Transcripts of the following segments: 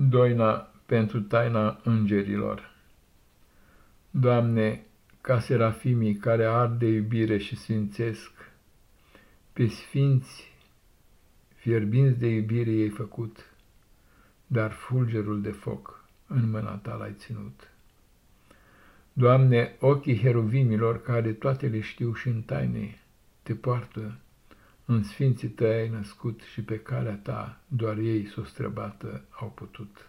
Doina pentru taina îngerilor Doamne, ca serafimii care ard de iubire și sfințesc, pe sfinți fierbinți de iubire ei făcut, dar fulgerul de foc în mâna ta l-ai ținut. Doamne, ochii heruvimilor care toate le știu și în taine te poartă, în sfinții tăi ai născut și pe calea ta doar ei s-o străbată au putut.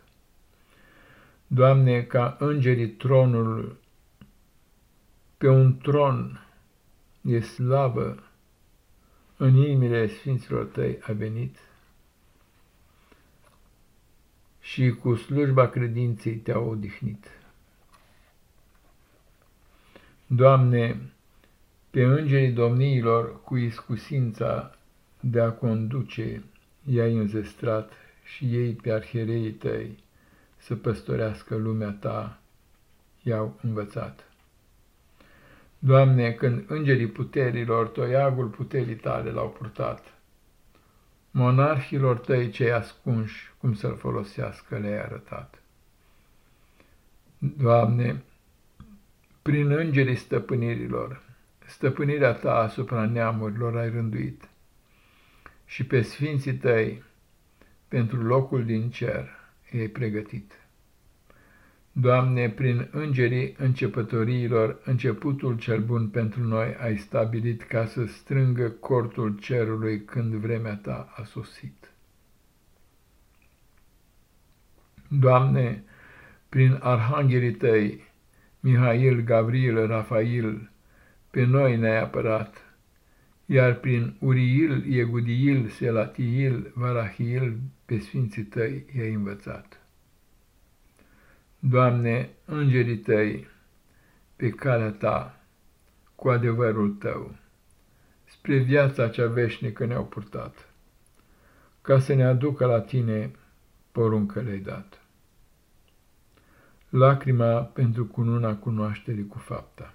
Doamne, ca îngerii tronul, pe un tron e slavă, în inimile sfinților tăi a venit și cu slujba credinței te-au odihnit. Doamne, pe îngerii domniilor cu iscusința de a conduce i-ai înzestrat și ei pe arhiereii tăi să păstorească lumea ta i-au învățat. Doamne, când îngerii puterilor toiagul puterii tale l-au purtat, monarhilor tăi cei ascunși, cum să-l folosească, le-ai arătat. Doamne, prin îngerii stăpânirilor, stăpânirea ta asupra neamurilor ai rânduit și pe sfinții tăi pentru locul din cer ei pregătit. Doamne, prin îngerii începătoriilor, începutul cel bun pentru noi ai stabilit ca să strângă cortul cerului când vremea ta a sosit. Doamne, prin arhanghelii tăi, Mihail, Gabriel, Rafail, pe noi ne-ai apărat, iar prin Uriil, Iegudiil, Selatiil, Varahiil, pe sfinții tăi i-ai învățat. Doamne, îngerii tăi, pe calea ta, cu adevărul tău, spre viața cea veșnică ne-au purtat, ca să ne aducă la tine poruncă le-ai dat. Lacrima pentru cununa cunoașterii cu fapta.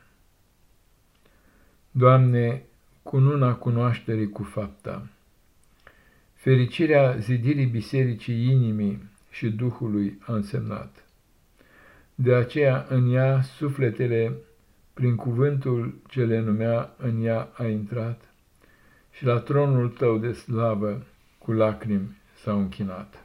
Doamne, cununa cunoașterii cu fapta, fericirea zidirii bisericii inimii și Duhului a însemnat. De aceea în ea sufletele, prin cuvântul ce le numea, în ea a intrat și la tronul tău de slavă cu lacrimi s-au închinat.